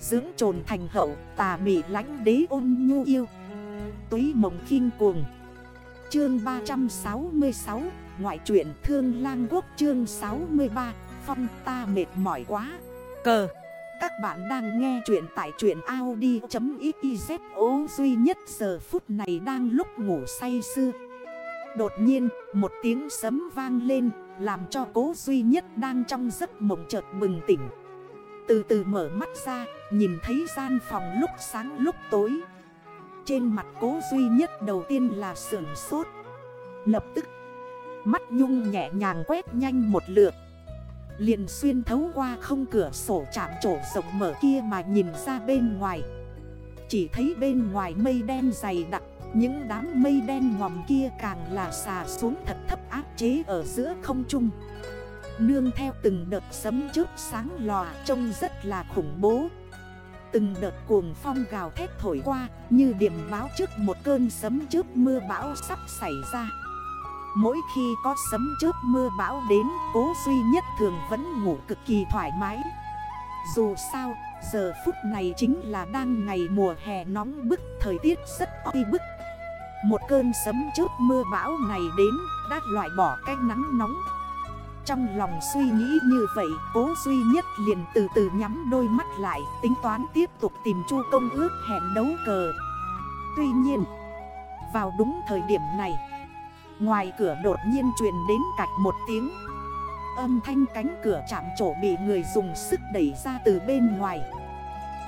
Dưỡng trồn thành hậu, tà mị lánh đế ôn nhu yêu. Túy mộng khinh cuồng. Chương 366 Ngoại truyện Thương Lang Quốc, chương 63 Phong ta mệt mỏi quá. Cờ. Các bạn đang nghe chuyện tại truyện Audi.xyz duy nhất giờ phút này đang lúc ngủ say sưa. Đột nhiên, một tiếng sấm vang lên, Làm cho cố duy nhất đang trong giấc mộng chợt bừng tỉnh. Từ từ mở mắt ra, Nhìn thấy gian phòng lúc sáng lúc tối. Trên mặt cố duy nhất đầu tiên là sưởng sốt. Lập tức, Mắt nhung nhẹ nhàng quét nhanh một lượt. Liền xuyên thấu qua không cửa sổ chạm trổ rộng mở kia mà nhìn ra bên ngoài. Chỉ thấy bên ngoài mây đen dày đặc, Những đám mây đen ngòm kia càng là xà xuống thật thấp áp chế ở giữa không trung. Nương theo từng đợt sấm trước sáng lòa trông rất là khủng bố. Từng đợt cuồng phong gào thét thổi qua, Như điểm báo trước một cơn sấm trước mưa bão sắp xảy ra. Mỗi khi có sấm trước mưa bão đến, Cố duy nhất thường vẫn ngủ cực kỳ thoải mái. Dù sao, giờ phút này chính là đang ngày mùa hè nóng bức, Thời tiết rất oi bức. Một cơn sấm trước mưa bão này đến, Đã loại bỏ cái nắng nóng trong lòng suy nghĩ như vậy, Cố duy nhất liền từ từ nhắm đôi mắt lại, Tính toán tiếp tục tìm chu công ước hẹn đấu cờ. Tuy nhiên, Vào đúng thời điểm này, Ngoài cửa đột nhiên truyền đến cạch một tiếng. Âm thanh cánh cửa chạm trổ bị người dùng sức đẩy ra từ bên ngoài.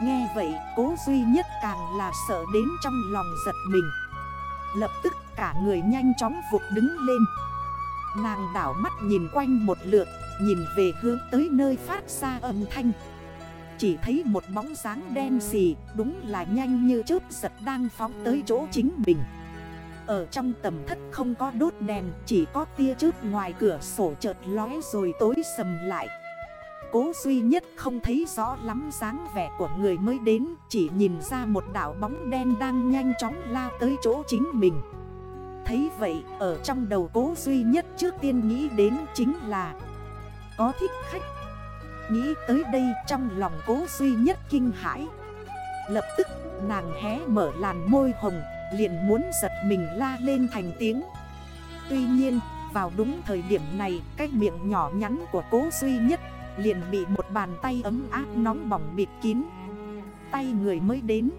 Nghe vậy, cố duy nhất càng là sợ đến trong lòng giật mình. Lập tức cả người nhanh chóng vụt đứng lên. Nàng đảo mắt nhìn quanh một lượt, Nhìn về hướng tới nơi phát ra âm thanh. Chỉ thấy một bóng dáng đen xì, Đúng là nhanh như chớp giật đang phóng tới chỗ chính mình. Ở trong tầm thất không có đốt đèn, Chỉ có tia chớp ngoài cửa sổ chợt lóe rồi tối sầm lại. Cố duy nhất không thấy rõ lắm dáng vẻ của người mới đến, Chỉ nhìn ra một đảo bóng đen đang nhanh chóng lao tới chỗ chính mình. Thấy vậy, ở trong đầu cố duy nhất trước tiên nghĩ đến chính là, Có thích khách. Nghĩ tới đây trong lòng cố duy nhất kinh hãi. Lập tức, nàng hé mở làn môi hồng, Liền muốn giật mình la lên thành tiếng. Tuy nhiên, vào đúng thời điểm này, Cái miệng nhỏ nhắn của cố duy nhất Liền bị một bàn tay ấm áp nóng bỏng bịt kín. Tay người mới đến.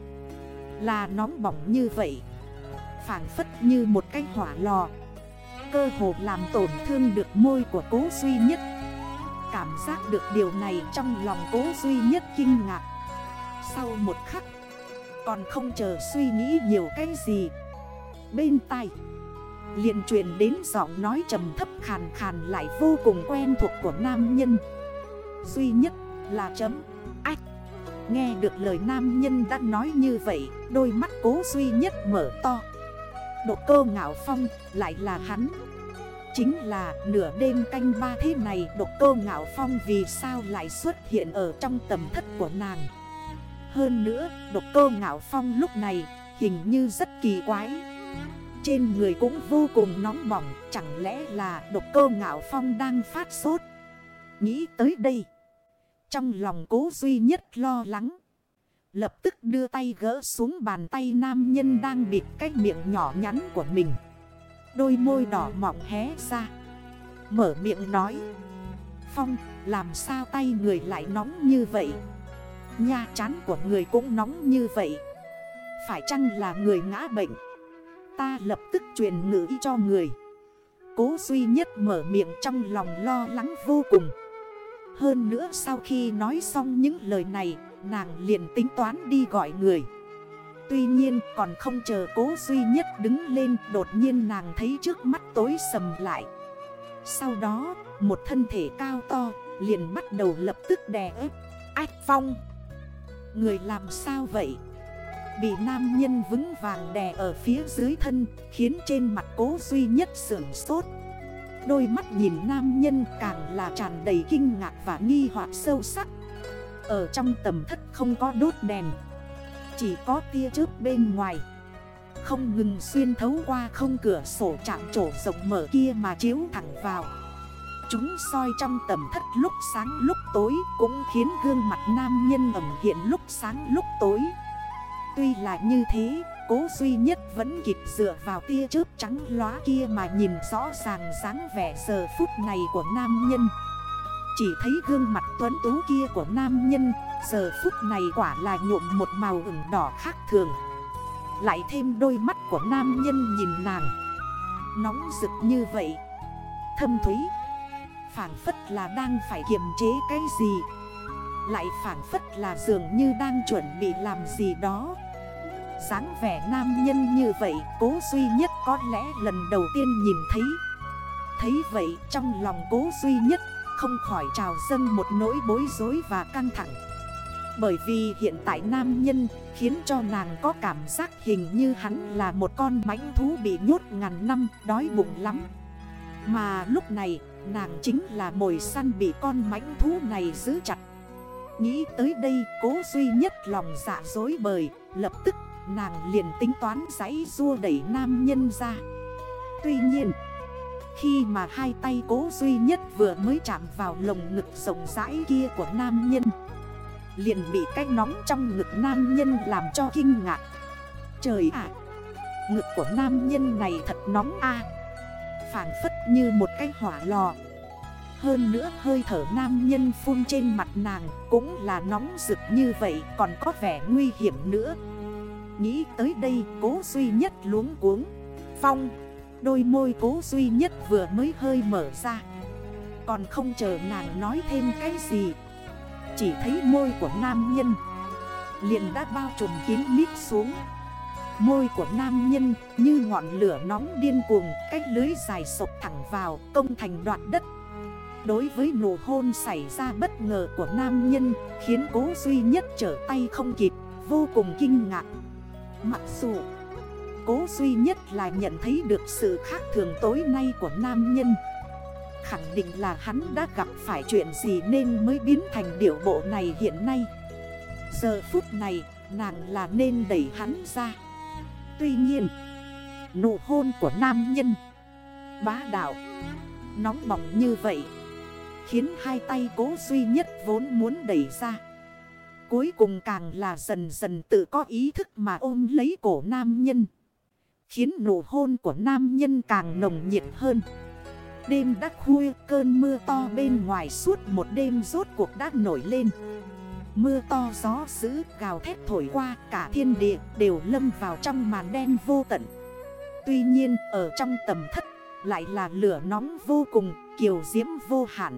Là nóng bỏng như vậy phản phất như một cái hỏa lò. Cơ hồ làm tổn thương được môi của cố duy nhất. Cảm giác được điều này trong lòng cố duy nhất kinh ngạc. Sau một khắc, Còn không chờ suy nghĩ nhiều cái gì. Bên tay liền truyền đến giọng nói trầm thấp khàn khàn lại vô cùng quen thuộc của nam nhân. Duy nhất là chấm, ách. Nghe được lời nam nhân đã nói như vậy, Đôi mắt cố duy nhất mở to. Độ cơ ngạo phong lại là hắn. Chính là nửa đêm canh ba thế này Độc cơ ngạo phong vì sao lại xuất hiện ở trong tầm thất của nàng? Hơn nữa độc cơ ngạo phong lúc này hình như rất kỳ quái. Trên người cũng vô cùng nóng bỏng, Chẳng lẽ là độc cơ ngạo phong đang phát sốt? Nghĩ tới đây, Trong lòng cố duy nhất lo lắng Lập tức đưa tay gỡ xuống bàn tay nam nhân đang bịt cái miệng nhỏ nhắn của mình. Đôi môi đỏ mỏng hé ra. Mở miệng nói. Phong, làm sao tay người lại nóng như vậy? Nha chán của người cũng nóng như vậy. Phải chăng là người ngã bệnh? Ta lập tức truyền ngữ cho người. Cố duy nhất mở miệng trong lòng lo lắng vô cùng. Hơn nữa sau khi nói xong những lời này Nàng liền tính toán đi gọi người. Tuy nhiên, còn không chờ cố duy nhất đứng lên, Đột nhiên nàng thấy trước mắt tối sầm lại. Sau đó, một thân thể cao to, liền bắt đầu lập tức đè ép. Ách phong Người làm sao vậy? Bị nam nhân vững vàng đè ở phía dưới thân, Khiến trên mặt cố duy nhất sưởng sốt. Đôi mắt nhìn nam nhân càng là tràn đầy kinh ngạc và nghi hoặc sâu sắc ở trong tầm thất không có đốt đèn. Chỉ có tia chớp bên ngoài. Không ngừng xuyên thấu qua không cửa sổ chạm trổ rộng mở kia mà chiếu thẳng vào. Chúng soi trong tầm thất lúc sáng lúc tối Cũng khiến gương mặt nam nhân ẩm hiện lúc sáng lúc tối. Tuy là như thế, cố duy nhất vẫn kịp dựa vào tia chớp trắng lóa kia mà nhìn rõ ràng dáng vẻ giờ phút này của nam nhân. Chỉ thấy gương mặt tuấn tú kia của nam nhân, Giờ phút này quả là nhuộm một màu ửng đỏ khác thường. Lại thêm đôi mắt của nam nhân nhìn nàng. Nóng rực như vậy. Thâm thúy. Phản phất là đang phải kiềm chế cái gì. Lại phản phất là dường như đang chuẩn bị làm gì đó. dáng vẻ nam nhân như vậy, Cố duy nhất có lẽ lần đầu tiên nhìn thấy. Thấy vậy trong lòng cố duy nhất không khỏi trào dâng một nỗi bối rối và căng thẳng. Bởi vì hiện tại nam nhân Khiến cho nàng có cảm giác hình như hắn là một con mãnh thú bị nhốt ngàn năm, Đói bụng lắm. Mà lúc này, nàng chính là mồi săn bị con mãnh thú này giữ chặt. Nghĩ tới đây, cố duy nhất lòng dạ dối bời, Lập tức Nàng liền tính toán giấy rua đẩy nam nhân ra. Tuy nhiên khi mà hai tay cố duy nhất vừa mới chạm vào lồng ngực rộng rãi kia của nam nhân, Liền bị cái nóng trong ngực nam nhân làm cho kinh ngạc. Trời ạ! Ngực của nam nhân này thật nóng a. Phản phất như một cái hỏa lò. Hơn nữa hơi thở nam nhân phun trên mặt nàng cũng là nóng rực như vậy, còn có vẻ nguy hiểm nữa. Nghĩ tới đây, cố duy nhất luống cuống. Phong! Đôi môi cố duy nhất vừa mới hơi mở ra. Còn không chờ nàng nói thêm cái gì, Chỉ thấy môi của nam nhân liền đã bao trùm kín mít xuống. Môi của nam nhân như ngọn lửa nóng điên cuồng, Cách lưới dài sộc thẳng vào công thành đoạn đất. Đối với nụ hôn xảy ra bất ngờ của nam nhân, Khiến cố duy nhất trở tay không kịp, Vô cùng kinh ngạc. Mặc dù Cố duy nhất là nhận thấy được sự khác thường tối nay của nam nhân. Khẳng định là hắn đã gặp phải chuyện gì nên mới biến thành điệu bộ này hiện nay. Giờ phút này, nàng là nên đẩy hắn ra. Tuy nhiên, Nụ hôn của nam nhân, Bá đạo, Nóng bỏng như vậy, Khiến hai tay cố duy nhất vốn muốn đẩy ra. Cuối cùng càng là dần dần tự có ý thức mà ôm lấy cổ nam nhân. Khiến nụ hôn của nam nhân càng nồng nhiệt hơn. Đêm đã khuya, cơn mưa to bên ngoài suốt một đêm rốt cuộc đã nổi lên. Mưa to, gió dữ, gào thét thổi qua, cả thiên địa đều lâm vào trong màn đen vô tận. Tuy nhiên, ở trong tầm thất, lại là lửa nóng vô cùng, kiều diễm vô hạn.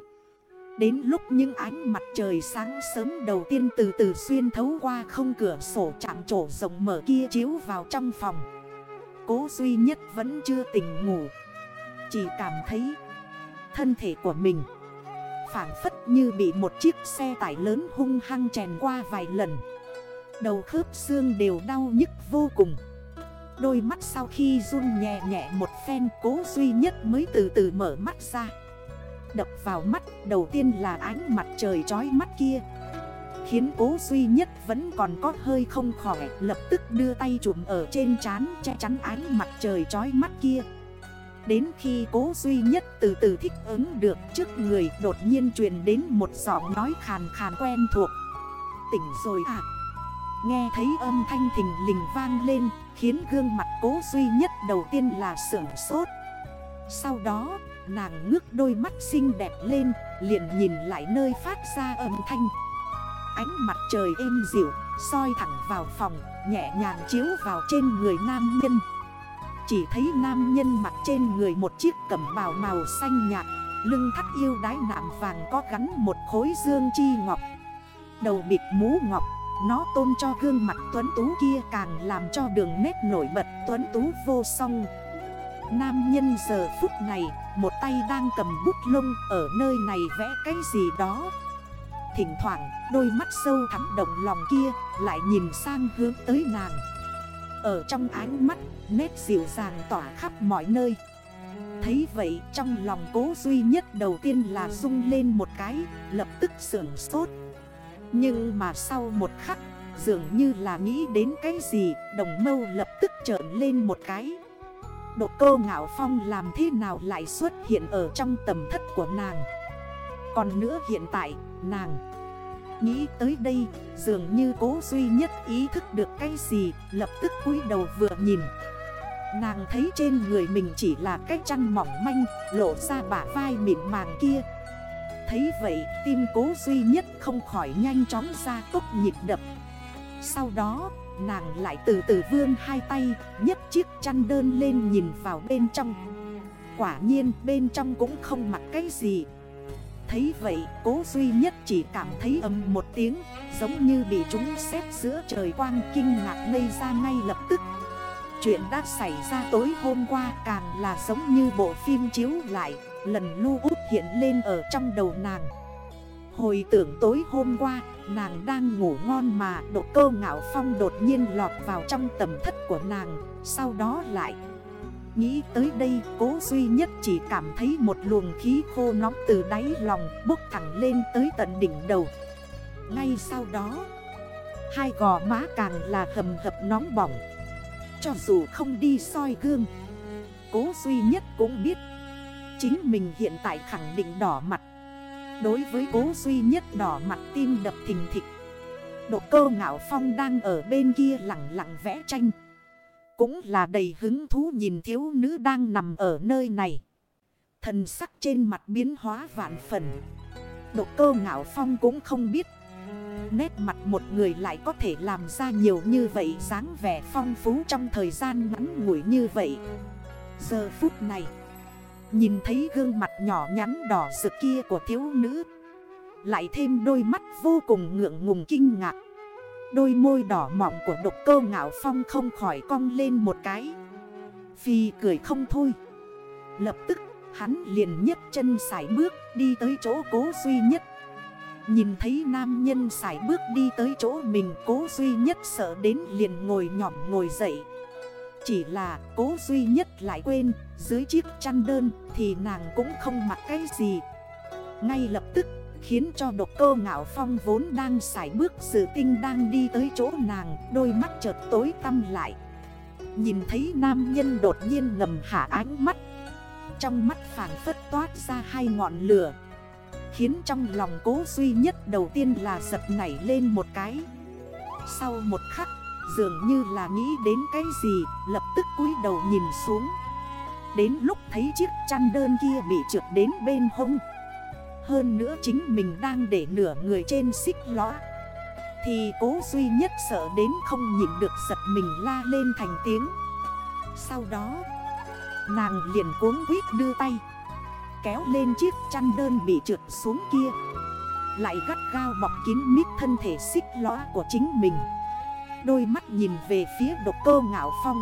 Đến lúc những ánh mặt trời sáng sớm đầu tiên từ từ xuyên thấu qua không cửa sổ chạm trổ rộng mở kia chiếu vào trong phòng Cố duy nhất vẫn chưa tỉnh ngủ. Chỉ cảm thấy thân thể của mình Phản phất như bị một chiếc xe tải lớn hung hăng chèn qua vài lần. Đầu khớp xương đều đau nhức vô cùng. Đôi mắt sau khi run nhẹ nhẹ một phen, cố duy nhất mới từ từ mở mắt ra. Đập vào mắt, đầu tiên là ánh mặt trời chói mắt kia. Khiến cố duy nhất vẫn còn có hơi không khỏi Lập tức đưa tay chụm ở trên trán, che chắn ánh mặt trời chói mắt kia. Đến khi cố duy nhất từ từ thích ứng được, trước người Đột nhiên truyền đến một giọng nói khàn khàn quen thuộc. Tỉnh rồi à? Nghe thấy âm thanh thình lình vang lên, Khiến gương mặt cố duy nhất đầu tiên là sưởng sốt. Sau đó, Nàng ngước đôi mắt xinh đẹp lên, Liền nhìn lại nơi phát ra âm thanh. Ánh mặt trời êm dịu, soi thẳng vào phòng, Nhẹ nhàng chiếu vào trên người nam nhân. Chỉ thấy nam nhân mặt trên người một chiếc cẩm bào màu xanh nhạt, Lưng thắt yêu đái nạm vàng có gắn một khối dương chi ngọc. Đầu bịt mũ ngọc, Nó tôn cho gương mặt tuấn tú kia càng làm cho đường nét nổi bật tuấn tú vô song. Nam nhân giờ phút này, Một tay đang cầm bút lông, Ở nơi này vẽ cái gì đó. Thỉnh thoảng, đôi mắt sâu thắm động lòng kia, Lại nhìn sang hướng tới nàng. Ở trong ánh mắt, Nét dịu dàng tỏa khắp mọi nơi. Thấy vậy, trong lòng cố duy nhất đầu tiên là rung lên một cái, Lập tức sưởng sốt. Nhưng mà sau một khắc, Dường như là nghĩ đến cái gì, Đồng mâu lập tức trởn lên một cái. Độ cơ ngạo phong làm thế nào lại xuất hiện ở trong tầm thất của nàng? Còn nữa hiện tại, nàng Nghĩ tới đây, dường như cố duy nhất ý thức được cái gì, Lập tức cúi đầu vừa nhìn. Nàng thấy trên người mình chỉ là cái chăn mỏng manh, Lộ ra bả vai mịn màng kia. Thấy vậy, tim cố duy nhất không khỏi nhanh chóng ra tốc nhịp đập. Sau đó, nàng lại từ từ vươn hai tay, nhấc chiếc chăn đơn lên nhìn vào bên trong. Quả nhiên, bên trong cũng không mặc cái gì. Thấy vậy, cố duy nhất chỉ cảm thấy ầm một tiếng, Giống như bị chúng xếp giữa trời quang kinh ngạc ngây ra ngay lập tức. Chuyện đã xảy ra tối hôm qua càng là giống như bộ phim chiếu lại, Lần lưu út hiện lên ở trong đầu nàng. Hồi tưởng tối hôm qua, Nàng đang ngủ ngon mà độ cơ ngạo phong đột nhiên lọt vào trong tầm thất của nàng, Sau đó lại Nghĩ tới đây, cố duy nhất chỉ cảm thấy một luồng khí khô nóng từ đáy lòng bốc thẳng lên tới tận đỉnh đầu. Ngay sau đó, Hai gò má càng là hầm hập nóng bỏng. Cho dù không đi soi gương, Cố duy nhất cũng biết, Chính mình hiện tại khẳng định đỏ mặt. Đối với cố duy nhất đỏ mặt tim đập thình thịch. Độ cơ ngạo phong đang ở bên kia lặng lặng vẽ tranh. Cũng là đầy hứng thú nhìn thiếu nữ đang nằm ở nơi này. Thần sắc trên mặt biến hóa vạn phần. Độ cơ ngạo phong cũng không biết. Nét mặt một người lại có thể làm ra nhiều như vậy, dáng vẻ phong phú trong thời gian ngắn ngủi như vậy. Giờ phút này, Nhìn thấy gương mặt nhỏ nhắn đỏ rực kia của thiếu nữ, Lại thêm đôi mắt vô cùng ngượng ngùng kinh ngạc. Đôi môi đỏ mỏng của độc cơ ngạo phong không khỏi cong lên một cái. Phi cười không thôi. Lập tức, hắn liền nhấc chân sải bước đi tới chỗ cố duy nhất. Nhìn thấy nam nhân sải bước đi tới chỗ mình, cố duy nhất sợ đến liền ngồi nhỏm ngồi dậy. Chỉ là cố duy nhất lại quên, Dưới chiếc chăn đơn thì nàng cũng không mặc cái gì. Ngay lập tức khiến cho độc cơ ngạo phong vốn đang xài bước sự tinh đang đi tới chỗ nàng, Đôi mắt chợt tối tăm lại. Nhìn thấy nam nhân đột nhiên ngầm hạ ánh mắt. Trong mắt phản phất toát ra hai ngọn lửa. Khiến trong lòng cố duy nhất đầu tiên là giật nảy lên một cái. Sau một khắc, Dường như là nghĩ đến cái gì, Lập tức cúi đầu nhìn xuống. Đến lúc thấy chiếc chăn đơn kia bị trượt đến bên hông hơn nữa chính mình đang để nửa người trên xích lõa. Thì cố duy nhất sợ đến không nhịn được giật mình la lên thành tiếng. Sau đó, Nàng liền cuốn quýt đưa tay, Kéo lên chiếc chăn đơn bị trượt xuống kia. Lại gắt gao bọc kín mít thân thể xích lõa của chính mình. Đôi mắt nhìn về phía độc cơ ngạo phong.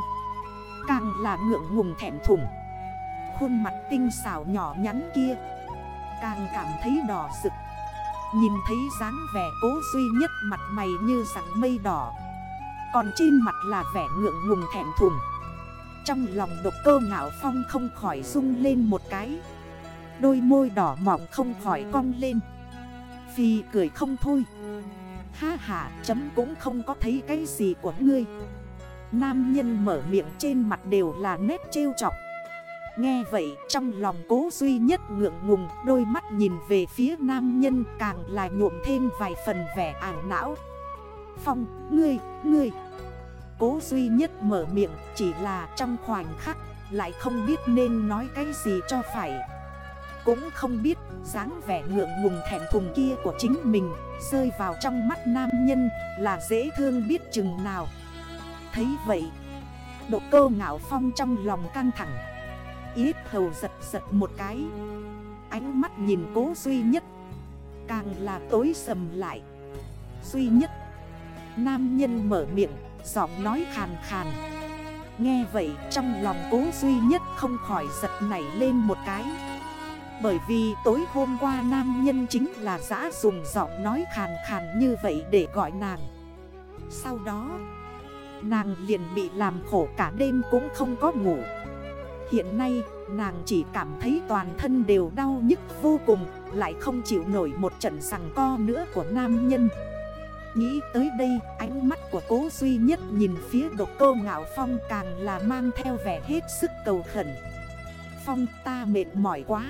Càng là ngượng ngùng thẻm thùng. Khuôn mặt tinh xảo nhỏ nhắn kia. Càng cảm thấy đỏ rực. Nhìn thấy dáng vẻ cố duy nhất mặt mày như rặng mây đỏ. Còn trên mặt là vẻ ngượng ngùng thẻm thùng. Trong lòng độc cơ ngạo phong không khỏi rung lên một cái. Đôi môi đỏ mỏng không khỏi cong lên. Phi cười không thôi. Ha ha, chấm cũng không có thấy cái gì của ngươi. Nam nhân mở miệng trên mặt đều là nét trêu chọc. Nghe vậy trong lòng cố duy nhất ngượng ngùng Đôi mắt nhìn về phía nam nhân càng là nhuộm thêm vài phần vẻ ảo não. Phong, ngươi, ngươi. Cố duy nhất mở miệng chỉ là trong khoảnh khắc Lại không biết nên nói cái gì cho phải. Cũng không biết dáng vẻ ngượng ngùng thèm thùng kia của chính mình Rơi vào trong mắt nam nhân là dễ thương biết chừng nào. Thấy vậy Độ cơ ngạo phong trong lòng căng thẳng. Ít hầu giật giật một cái. Ánh mắt nhìn cố duy nhất. Càng là tối sầm lại. Duy nhất. Nam nhân mở miệng, Giọng nói khàn khàn. Nghe vậy trong lòng cố duy nhất không khỏi giật nảy lên một cái. Bởi vì tối hôm qua nam nhân chính là giã dùng giọng nói khàn khàn như vậy để gọi nàng. Sau đó, Nàng liền bị làm khổ cả đêm cũng không có ngủ. Hiện nay, nàng chỉ cảm thấy toàn thân đều đau nhức vô cùng, Lại không chịu nổi một trận sằng co nữa của nam nhân. Nghĩ tới đây, ánh mắt của cố duy nhất nhìn phía độc cô ngạo phong càng là mang theo vẻ hết sức cầu khẩn. Phong ta mệt mỏi quá.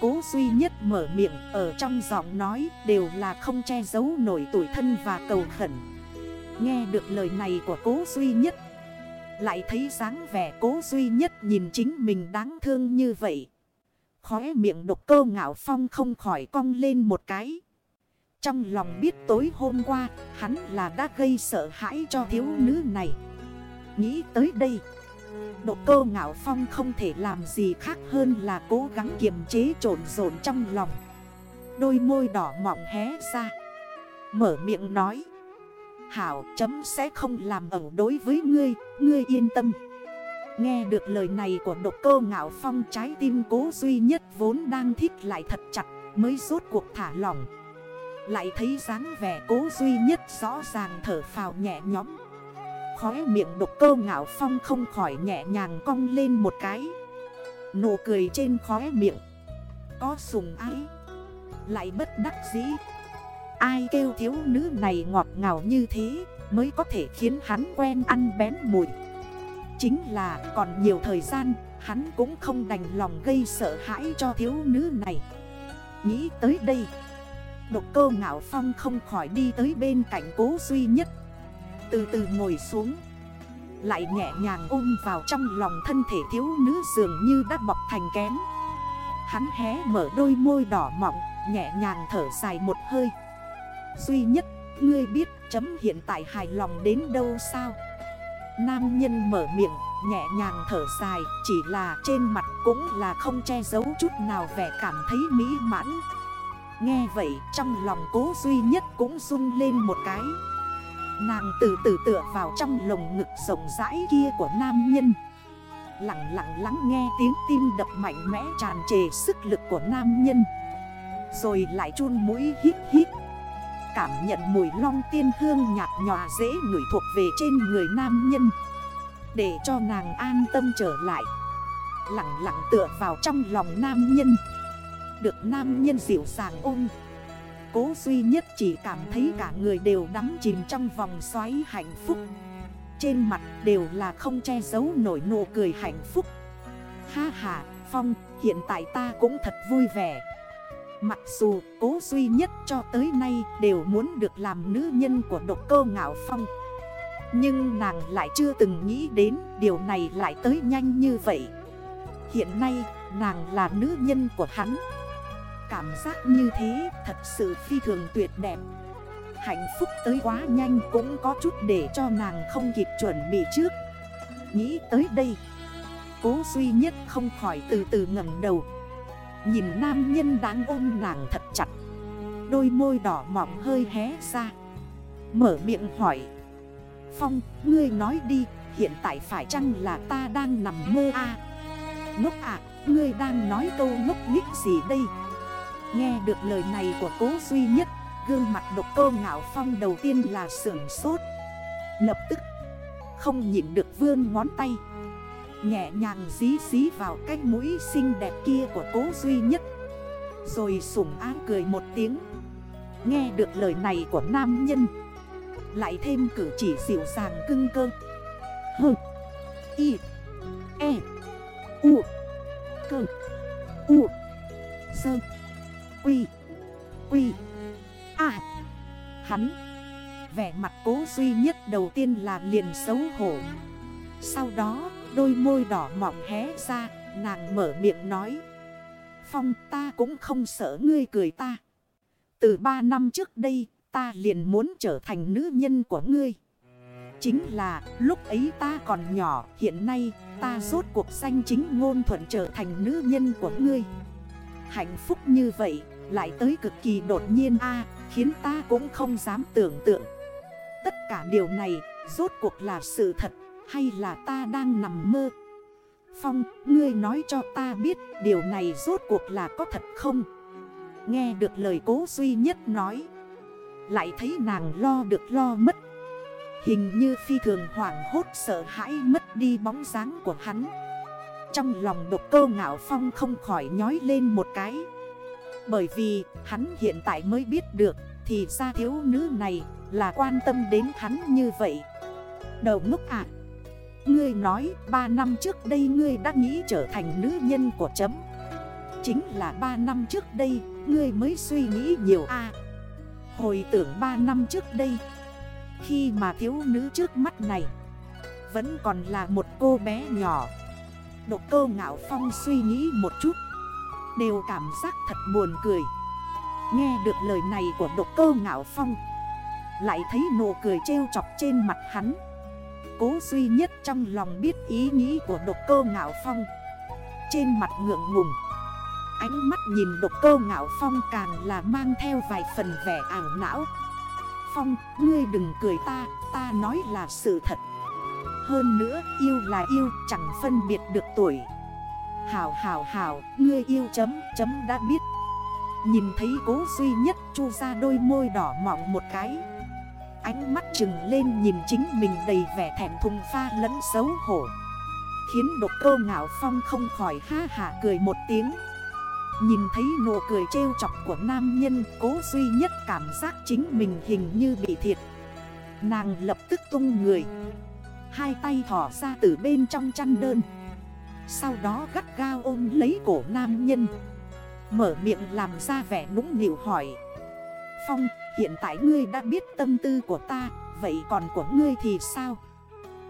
Cố duy nhất mở miệng, ở trong giọng nói đều là không che giấu nổi tuổi thân và cầu khẩn. Nghe được lời này của cố duy nhất lại thấy dáng vẻ cố duy nhất nhìn chính mình đáng thương như vậy. Khóe miệng độc cơ ngạo phong không khỏi cong lên một cái. Trong lòng biết tối hôm qua hắn là đã gây sợ hãi cho thiếu nữ này. Nghĩ tới đây Độc cơ ngạo phong không thể làm gì khác hơn là cố gắng kiềm chế trộn rộn trong lòng. Đôi môi đỏ mọng hé ra Mở miệng nói Hảo chấm sẽ không làm ẩu đối với ngươi, ngươi yên tâm. Nghe được lời này của độc cơ ngạo phong, trái tim cố duy nhất vốn đang thích lại thật chặt, mới rốt cuộc thả lỏng. Lại thấy dáng vẻ cố duy nhất rõ ràng thở phào nhẹ nhõm. Khóe miệng độc cơ ngạo phong không khỏi nhẹ nhàng cong lên một cái. Nụ cười trên khóe miệng Có sùng ái, Lại bất đắc dĩ. Ai kêu thiếu nữ này ngọt ngào như thế? Mới có thể khiến hắn quen ăn bén mùi. Chính là còn nhiều thời gian, Hắn cũng không đành lòng gây sợ hãi cho thiếu nữ này. Nghĩ tới đây, Độc cơ ngạo phong không khỏi đi tới bên cạnh cố duy nhất. Từ từ ngồi xuống, Lại nhẹ nhàng ôm vào trong lòng thân thể thiếu nữ dường như đã bọc thành kén. Hắn hé mở đôi môi đỏ mọng, Nhẹ nhàng thở dài một hơi. Duy nhất, Ngươi biết chấm hiện tại hài lòng đến đâu sao? Nam nhân mở miệng, Nhẹ nhàng thở dài, Chỉ là trên mặt cũng là không che giấu chút nào vẻ cảm thấy mỹ mãn. Nghe vậy, trong lòng cố duy nhất cũng rung lên một cái. Nàng từ từ tựa vào trong lồng ngực rộng rãi kia của nam nhân. Lặng lặng lắng nghe tiếng tim đập mạnh mẽ tràn trề sức lực của nam nhân. Rồi lại chun mũi hít hít. Cảm nhận mùi long tiên hương nhạt nhòa dễ ngửi thuộc về trên người nam nhân. Để cho nàng an tâm trở lại. Lặng lặng tựa vào trong lòng nam nhân. Được nam nhân dịu dàng ôm. Cố duy nhất chỉ cảm thấy cả người đều đắm chìm trong vòng xoáy hạnh phúc. Trên mặt đều là không che giấu nổi nụ cười hạnh phúc. Ha ha, Phong, hiện tại ta cũng thật vui vẻ. Mặc dù cố duy nhất cho tới nay đều muốn được làm nữ nhân của độc cơ ngạo phong. Nhưng nàng lại chưa từng nghĩ đến điều này lại tới nhanh như vậy. Hiện nay, nàng là nữ nhân của hắn. Cảm giác như thế thật sự phi thường tuyệt đẹp. Hạnh phúc tới quá nhanh cũng có chút để cho nàng không kịp chuẩn bị trước. Nghĩ tới đây, Cố duy nhất không khỏi từ từ ngẩng đầu. Nhìn nam nhân đang ôm nàng thật chặt. Đôi môi đỏ mỏng hơi hé ra. Mở miệng hỏi. Phong, ngươi nói đi Hiện tại phải chăng là ta đang nằm mơ a à? Ngốc ạ, ngươi đang nói câu ngốc nghích gì đây? Nghe được lời này của cố duy nhất Gương mặt độc cô ngạo phong đầu tiên là sưởng sốt. Lập tức Không nhịn được vươn ngón tay. Nhẹ nhàng dí dí vào cái mũi xinh đẹp kia của cố duy nhất. Rồi sủng á cười một tiếng. Nghe được lời này của nam nhân, Lại thêm cử chỉ dịu dàng cưng cơ. H Y E U, Cơ, U, Sơ, Quy Quy À Hắn, Vẻ mặt cố duy nhất đầu tiên là liền xấu hổ. Sau đó đôi môi đỏ mỏng hé ra, Nàng mở miệng nói. Phong, ta cũng không sợ ngươi cười ta. Từ ba năm trước đây, ta liền muốn trở thành nữ nhân của ngươi. Chính là, lúc ấy ta còn nhỏ, Hiện nay, ta rốt cuộc danh chính ngôn thuận trở thành nữ nhân của ngươi. Hạnh phúc như vậy, lại tới cực kỳ đột nhiên a, Khiến ta cũng không dám tưởng tượng. Tất cả điều này, rốt cuộc là sự thật hay là ta đang nằm mơ? Phong, ngươi nói cho ta biết điều này rốt cuộc là có thật không? Nghe được lời cố duy nhất nói Lại thấy nàng lo được lo mất. Hình như phi thường hoảng hốt sợ hãi mất đi bóng dáng của hắn. Trong lòng độc cơ ngạo phong không khỏi nhói lên một cái. Bởi vì hắn hiện tại mới biết được Thì ra thiếu nữ này Là quan tâm đến hắn như vậy. Đầu ngốc ạ à. Ngươi nói 3 năm trước đây ngươi đã nghĩ trở thành nữ nhân của chấm. Chính là 3 năm trước đây, Ngươi mới suy nghĩ nhiều a. Hồi tưởng 3 năm trước đây, Khi mà thiếu nữ trước mắt này Vẫn còn là một cô bé nhỏ, Độc cơ ngạo phong suy nghĩ một chút, Đều cảm giác thật buồn cười. Nghe được lời này của độc cơ ngạo phong, Lại thấy nụ cười trêu chọc trên mặt hắn. Cố duy nhất trong lòng biết ý nghĩ của độc cơ ngạo phong. Trên mặt ngượng ngùng Ánh mắt nhìn độc cơ ngạo phong càng là mang theo vài phần vẻ ảo não. Phong, ngươi đừng cười ta, ta nói là sự thật. Hơn nữa, yêu là yêu, chẳng phân biệt được tuổi. Hảo hảo hảo, ngươi yêu chấm, chấm đã biết. Nhìn thấy cố duy nhất chu ra đôi môi đỏ mọng một cái. Ánh mắt chừng lên nhìn chính mình đầy vẻ thèm thùng pha lẫn xấu hổ. Khiến độc cơ ngạo phong không khỏi ha hả cười một tiếng. Nhìn thấy nụ cười trêu chọc của nam nhân, Cố duy nhất cảm giác chính mình hình như bị thiệt. Nàng lập tức tung người. Hai tay thỏ ra từ bên trong chăn đơn. Sau đó gắt gao ôm lấy cổ nam nhân. Mở miệng làm ra vẻ nũng nịu hỏi. Phong hiện tại ngươi đã biết tâm tư của ta Vậy còn của ngươi thì sao?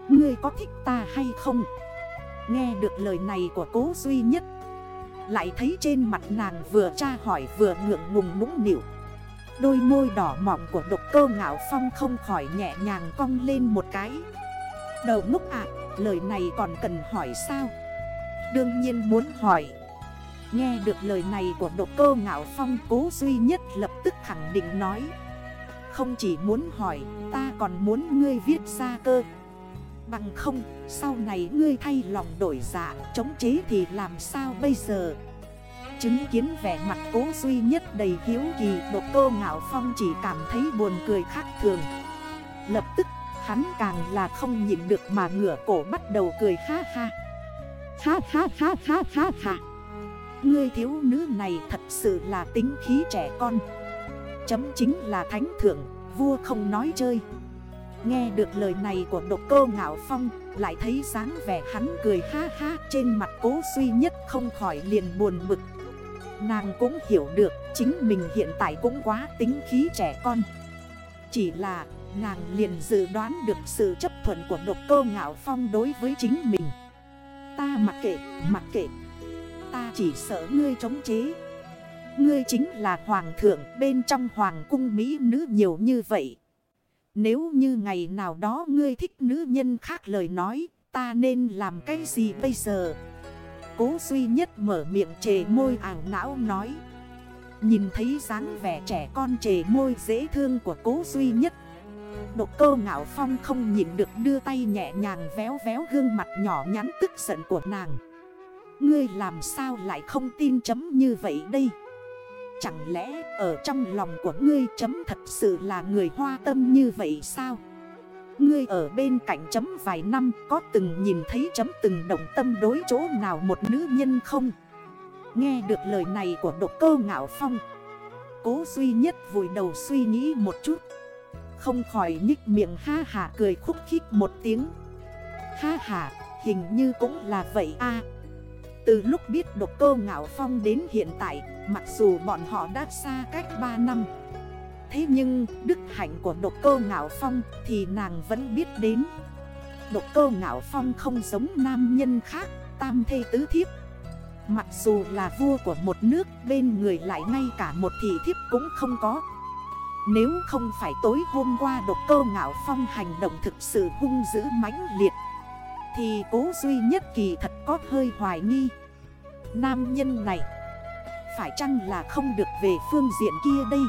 Ngươi có thích ta hay không? Nghe được lời này của cố duy nhất Lại thấy trên mặt nàng vừa tra hỏi vừa ngượng ngùng nũng nịu. Đôi môi đỏ mỏng của độc cơ ngạo phong không khỏi nhẹ nhàng cong lên một cái. Đầu ngốc ạ, lời này còn cần hỏi sao? Đương nhiên muốn hỏi. Nghe được lời này của độc cơ ngạo phong cố duy nhất lập tức khẳng định nói. Không chỉ muốn hỏi, ta còn muốn ngươi viết ra cơ. Bằng không, sau này ngươi thay lòng đổi dạ chống chế thì làm sao bây giờ? Chứng kiến vẻ mặt cố duy nhất đầy hiếu kỳ, Độc cơ ngạo phong chỉ cảm thấy buồn cười khác thường. Lập tức, hắn càng là không nhịn được mà ngửa cổ bắt đầu cười ha ha. Ha ha ha ha ha ha. Ngươi thiếu nữ này thật sự là tính khí trẻ con. Chấm chính là thánh thượng, vua không nói chơi. Nghe được lời này của độc cơ ngạo phong Lại thấy dáng vẻ hắn cười ha ha Trên mặt cố duy nhất không khỏi liền buồn bực. Nàng cũng hiểu được chính mình hiện tại cũng quá tính khí trẻ con. Chỉ là nàng liền dự đoán được sự chấp thuận của độc cơ ngạo phong đối với chính mình. Ta mặc kệ, mặc kệ. Ta chỉ sợ ngươi chống chế. Ngươi chính là hoàng thượng, bên trong hoàng cung Mỹ nữ nhiều như vậy. Nếu như ngày nào đó ngươi thích nữ nhân khác lời nói, Ta nên làm cái gì bây giờ? Cố duy nhất mở miệng trề môi ảng não nói. Nhìn thấy dáng vẻ trẻ con trề môi dễ thương của cố duy nhất. Độc cơ ngạo phong không nhìn được đưa tay nhẹ nhàng véo véo gương mặt nhỏ nhắn tức giận của nàng. Ngươi làm sao lại không tin chấm như vậy đây? Chẳng lẽ ở trong lòng của ngươi chấm thật sự là người hoa tâm như vậy sao? Ngươi ở bên cạnh chấm vài năm, có từng nhìn thấy chấm từng động tâm đối chỗ nào một nữ nhân không? Nghe được lời này của độc cơ ngạo phong, Cố duy nhất vùi đầu suy nghĩ một chút. Không khỏi nhích miệng ha hà cười khúc khích một tiếng. Ha hà, hình như cũng là vậy a từ lúc biết độc cô ngạo phong đến hiện tại, Mặc dù bọn họ đã xa cách 3 năm. Thế nhưng, đức hạnh của độc cô ngạo phong thì nàng vẫn biết đến. Độc cô ngạo phong không giống nam nhân khác, Tam thê tứ thiếp. Mặc dù là vua của một nước, Bên người lại ngay cả một thị thiếp cũng không có. Nếu không phải tối hôm qua độc cơ ngạo phong hành động thực sự hung dữ mãnh liệt thì cố duy nhất kỳ thật có hơi hoài nghi. Nam nhân này, Phải chăng là không được về phương diện kia đây?